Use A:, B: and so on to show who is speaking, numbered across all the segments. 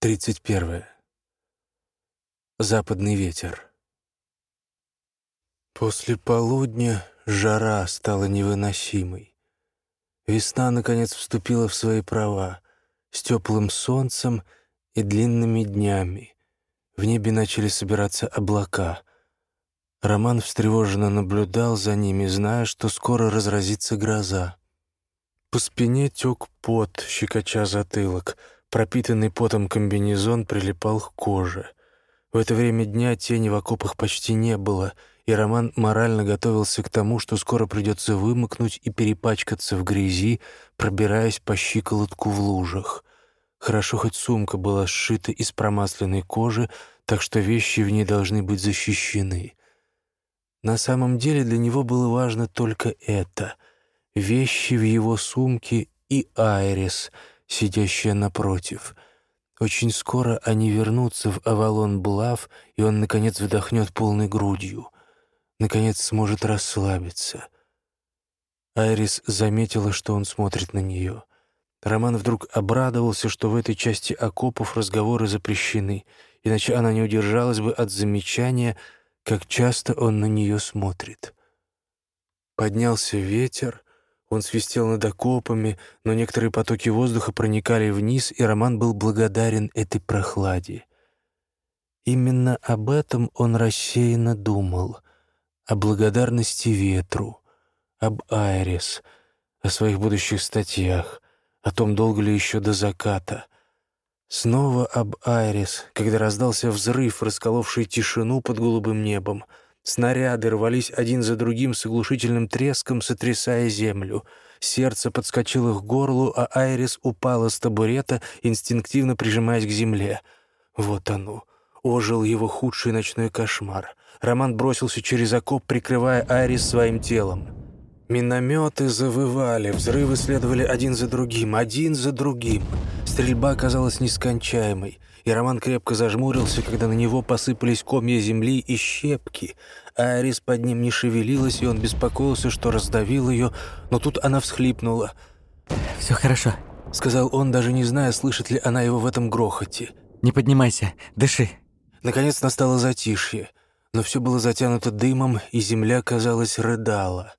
A: 31. Западный ветер. После полудня жара стала невыносимой. Весна, наконец, вступила в свои права с теплым солнцем и длинными днями. В небе начали собираться облака. Роман встревоженно наблюдал за ними, зная, что скоро разразится гроза. По спине тек пот, щекоча затылок — Пропитанный потом комбинезон прилипал к коже. В это время дня тени в окопах почти не было, и Роман морально готовился к тому, что скоро придется вымокнуть и перепачкаться в грязи, пробираясь по щиколотку в лужах. Хорошо хоть сумка была сшита из промасленной кожи, так что вещи в ней должны быть защищены. На самом деле для него было важно только это — вещи в его сумке и Айрис — сидящая напротив. Очень скоро они вернутся в Авалон-Блав, и он, наконец, вдохнет полной грудью. Наконец сможет расслабиться. Айрис заметила, что он смотрит на нее. Роман вдруг обрадовался, что в этой части окопов разговоры запрещены, иначе она не удержалась бы от замечания, как часто он на нее смотрит. Поднялся ветер, он свистел над окопами, но некоторые потоки воздуха проникали вниз, и Роман был благодарен этой прохладе. Именно об этом он рассеянно думал, о благодарности ветру, об Айрис, о своих будущих статьях, о том, долго ли еще до заката. Снова об Айрис, когда раздался взрыв, расколовший тишину под голубым небом — Снаряды рвались один за другим с оглушительным треском, сотрясая землю. Сердце подскочило к горлу, а Айрис упала с табурета, инстинктивно прижимаясь к земле. Вот оно. Ожил его худший ночной кошмар. Роман бросился через окоп, прикрывая Айрис своим телом. Минометы завывали, взрывы следовали один за другим, один за другим. Стрельба казалась нескончаемой и Роман крепко зажмурился, когда на него посыпались комья земли и щепки. Арис под ним не шевелилась, и он беспокоился, что раздавил ее, но тут она всхлипнула.
B: «Все хорошо», —
A: сказал он, даже не зная, слышит ли она его в этом грохоте.
B: «Не поднимайся, дыши».
A: Наконец настало затишье, но все было затянуто дымом, и земля, казалось, рыдала.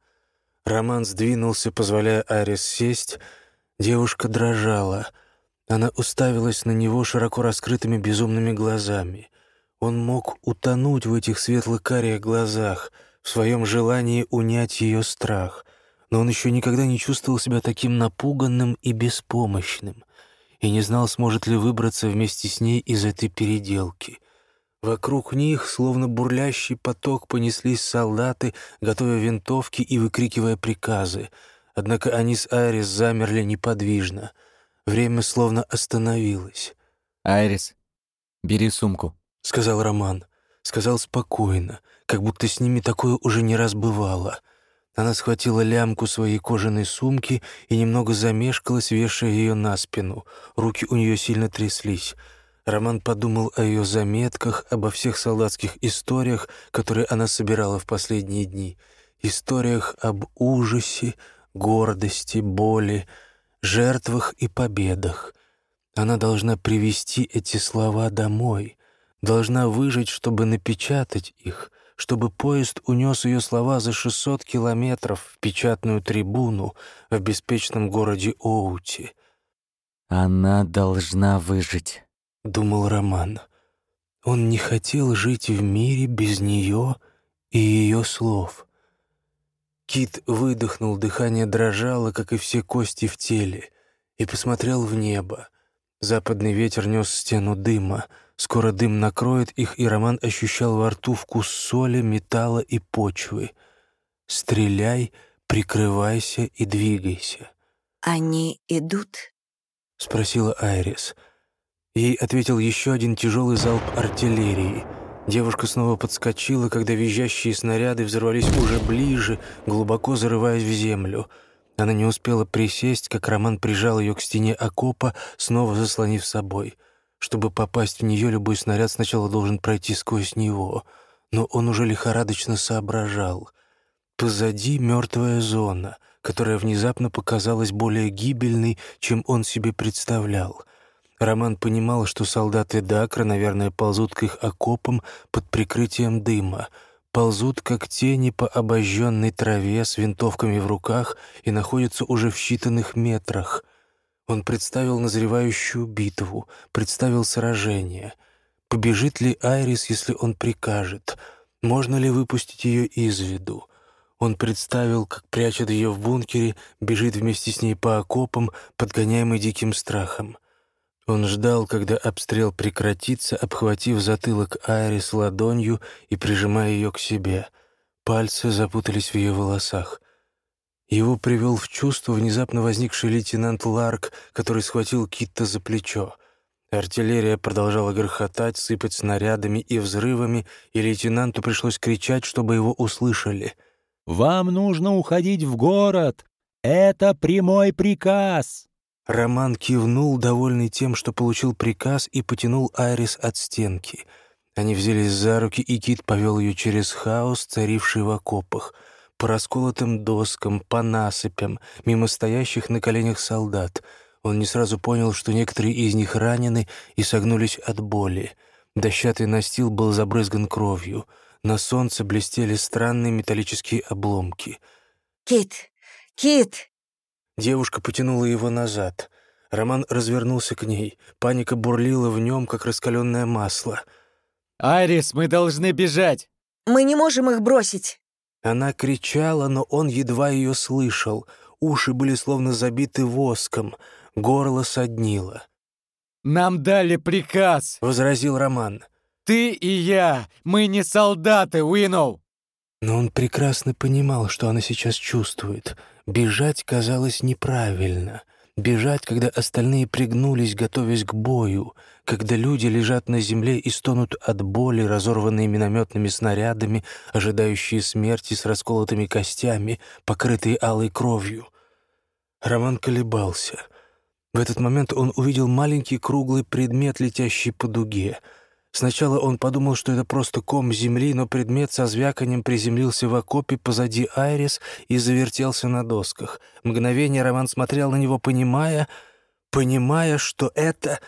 A: Роман сдвинулся, позволяя Арис сесть. Девушка дрожала — она уставилась на него широко раскрытыми безумными глазами. Он мог утонуть в этих светло-карих глазах, в своем желании унять ее страх, но он еще никогда не чувствовал себя таким напуганным и беспомощным и не знал, сможет ли выбраться вместе с ней из этой переделки. Вокруг них, словно бурлящий поток, понеслись солдаты, готовя винтовки и выкрикивая приказы. Однако они с Айрис замерли неподвижно — Время словно остановилось.
B: «Айрис, бери сумку», —
A: сказал Роман. Сказал спокойно, как будто с ними такое уже не раз бывало. Она схватила лямку своей кожаной сумки и немного замешкалась, вешая ее на спину. Руки у нее сильно тряслись. Роман подумал о ее заметках, обо всех солдатских историях, которые она собирала в последние дни. Историях об ужасе, гордости, боли, жертвах и победах. Она должна привести эти слова домой, должна выжить, чтобы напечатать их, чтобы поезд унес ее слова за 600 километров в печатную трибуну в беспечном городе Оути.
B: «Она должна выжить», —
A: думал Роман. Он не хотел жить в мире без нее и ее слов. Кит выдохнул, дыхание дрожало, как и все кости в теле, и посмотрел в небо. Западный ветер нес стену дыма. Скоро дым накроет их, и Роман ощущал во рту вкус соли, металла и почвы. «Стреляй, прикрывайся и двигайся».
C: «Они идут?»
A: — спросила Айрис. Ей ответил еще один тяжелый залп артиллерии — Девушка снова подскочила, когда визжащие снаряды взорвались уже ближе, глубоко зарываясь в землю. Она не успела присесть, как Роман прижал ее к стене окопа, снова заслонив собой. Чтобы попасть в нее, любой снаряд сначала должен пройти сквозь него. Но он уже лихорадочно соображал. Позади мертвая зона, которая внезапно показалась более гибельной, чем он себе представлял — Роман понимал, что солдаты Дакра, наверное, ползут к их окопам под прикрытием дыма, ползут как тени по обожженной траве с винтовками в руках и находятся уже в считанных метрах. Он представил назревающую битву, представил сражение. Побежит ли Айрис, если он прикажет? Можно ли выпустить ее из виду? Он представил, как прячет ее в бункере, бежит вместе с ней по окопам, подгоняемый диким страхом. Он ждал, когда обстрел прекратится, обхватив затылок Айрис ладонью и прижимая ее к себе. Пальцы запутались в ее волосах. Его привел в чувство внезапно возникший лейтенант Ларк, который схватил Китта за плечо. Артиллерия продолжала грохотать, сыпать снарядами и взрывами, и лейтенанту пришлось кричать, чтобы его услышали.
D: «Вам нужно уходить в город! Это прямой приказ!»
A: Роман кивнул, довольный тем, что получил приказ, и потянул Айрис от стенки. Они взялись за руки, и Кит повел ее через хаос, царивший в окопах, по расколотым доскам, по насыпям, мимо стоящих на коленях солдат. Он не сразу понял, что некоторые из них ранены и согнулись от боли. Дощатый настил был забрызган кровью. На солнце блестели странные металлические обломки.
C: Кит! Кит!
A: Девушка потянула его назад. Роман развернулся к ней. Паника бурлила в нем, как раскаленное масло.
B: «Айрис, мы должны бежать!»
C: Мы не можем их бросить.
A: Она кричала, но он едва ее слышал. Уши были словно забиты воском, горло соднило.
B: «Нам дали приказ!
A: — возразил Роман.
B: Ты и я! Мы не солдаты, Уинноу!»
A: Но он прекрасно понимал, что она сейчас чувствует. Бежать казалось неправильно. Бежать, когда остальные пригнулись, готовясь к бою, когда люди лежат на земле и стонут от боли, разорванные минометными снарядами, ожидающие смерти с расколотыми костями, покрытые алой кровью. Роман колебался. В этот момент он увидел маленький круглый предмет, летящий по дуге — Сначала он подумал, что это просто ком земли, но предмет со звяканием приземлился в окопе позади Айрис и завертелся на досках. Мгновение Роман смотрел на него, понимая, понимая, что это...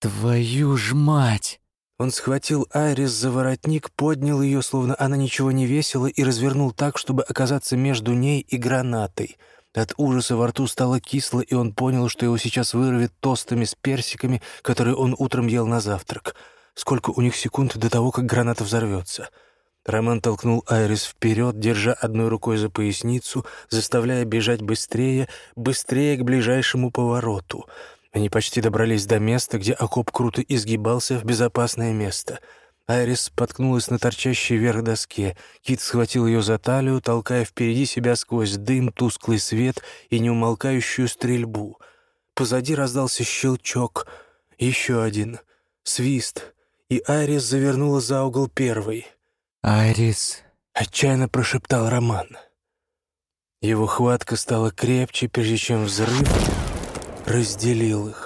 B: «Твою ж мать!»
A: Он схватил Айрис за воротник, поднял ее, словно она ничего не весила, и развернул так, чтобы оказаться между ней и гранатой. От ужаса во рту стало кисло, и он понял, что его сейчас вырвет тостами с персиками, которые он утром ел на завтрак — Сколько у них секунд до того, как граната взорвется? Роман толкнул Айрис вперед, держа одной рукой за поясницу, заставляя бежать быстрее, быстрее к ближайшему повороту. Они почти добрались до места, где окоп круто изгибался в безопасное место. Айрис споткнулась на торчащей вверх доске. Кит схватил ее за талию, толкая впереди себя сквозь дым, тусклый свет и неумолкающую стрельбу. Позади раздался щелчок. Еще один. Свист и Айрис завернула за угол первой.
B: «Айрис...»
A: — отчаянно прошептал Роман. Его хватка стала крепче, прежде чем взрыв разделил их.